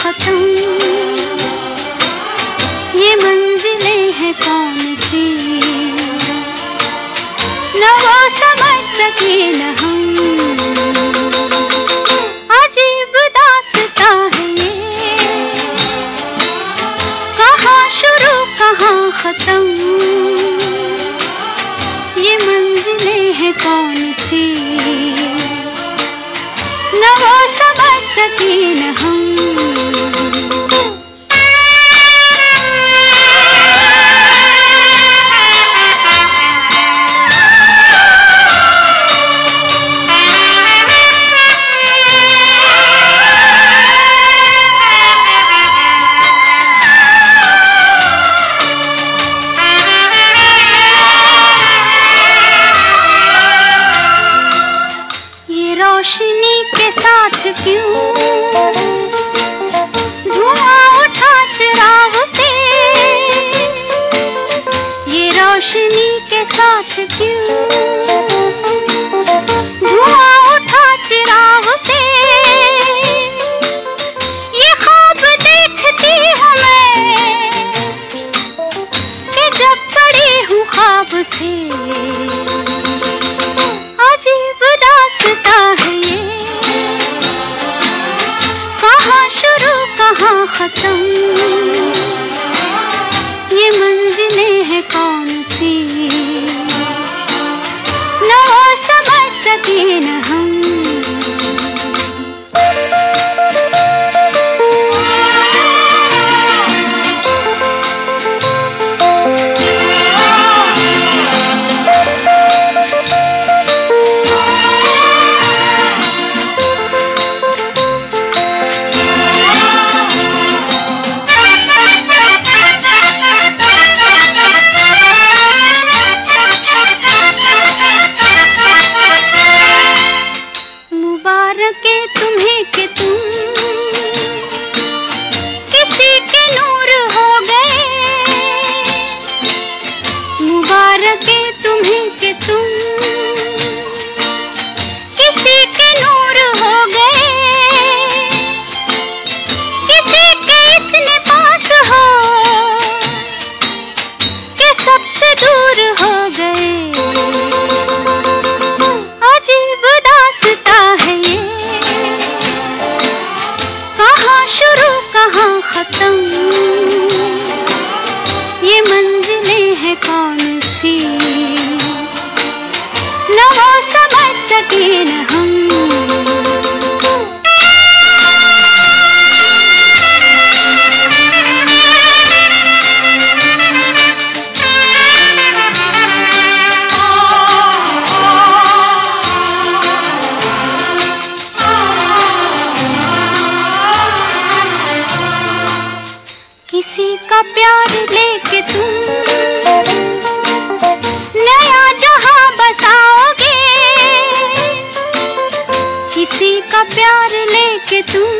खत्म। ये मंजिले हैं कौन सी? न वो समझ सके न हम। अजीब दासता है ये। कहाँ शुरू, कहाँ खत्म? ये मंजिले हैं कौन सी? न वो समझ सके हम। के साथ क्यों? धुआँ उठा चिराग से। ये रोशनी के साथ क्यों? दूर हो गए। अजीब दासता है ये। कहाँ शुरू, कहाँ खत्म? ये मंजिलें हैं कौन सी? न वो समझ सके, न हम किसी का प्यार लेके तुम। नया जहाँ बसाओगे किसी का प्यार लेके तुम।